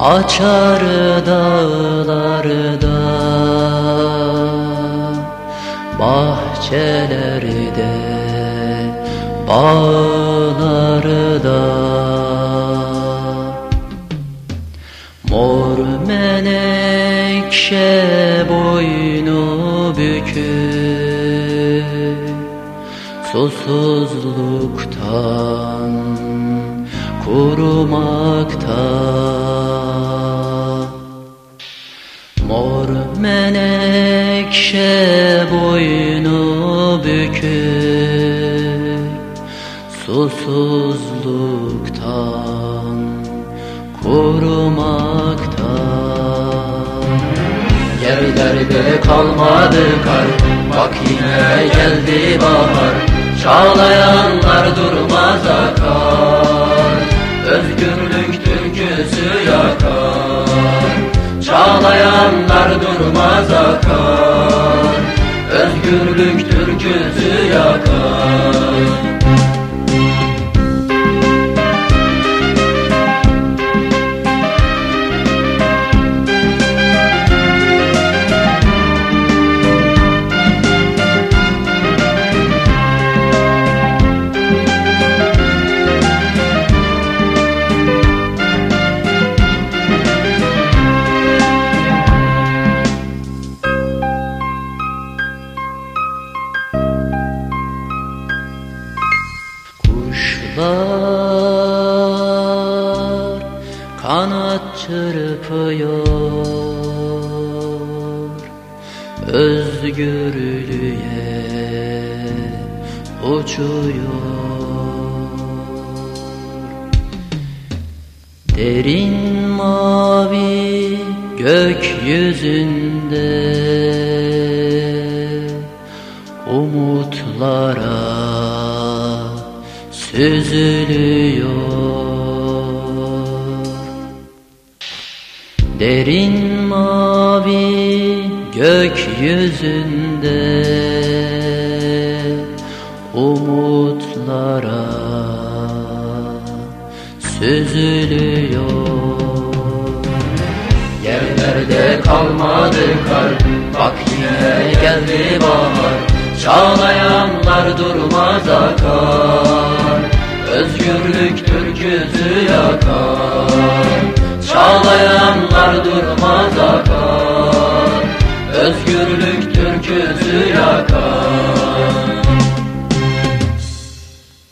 Açar dağlarda. Bahçelerde Bağlarda. Mor menekşe boynu bükük. Susuzluktan kurumakta Mor menekşe boynu bükük Susuzluktan kurumakta Yerlerde kalmadı kar Bak yine geldi bahar. Çağlayanlar durmaz akar durmaz akar. Özgürlük türküsü yakar Kuşlar kanat çırpıyor. Özgürlüğe uçuyor. Derin mavi gökyüzünde umutlara süzülüyor. Derin mavi gökyüzünde umutlara süzülüyor. Yerlerde kalmadı kar Bak yine geldi bahar. Çağlayanlar durmaz akar Türk türküsü yakar. Çağlayanlar durmaz akar. Özgürlük türküsü yakar.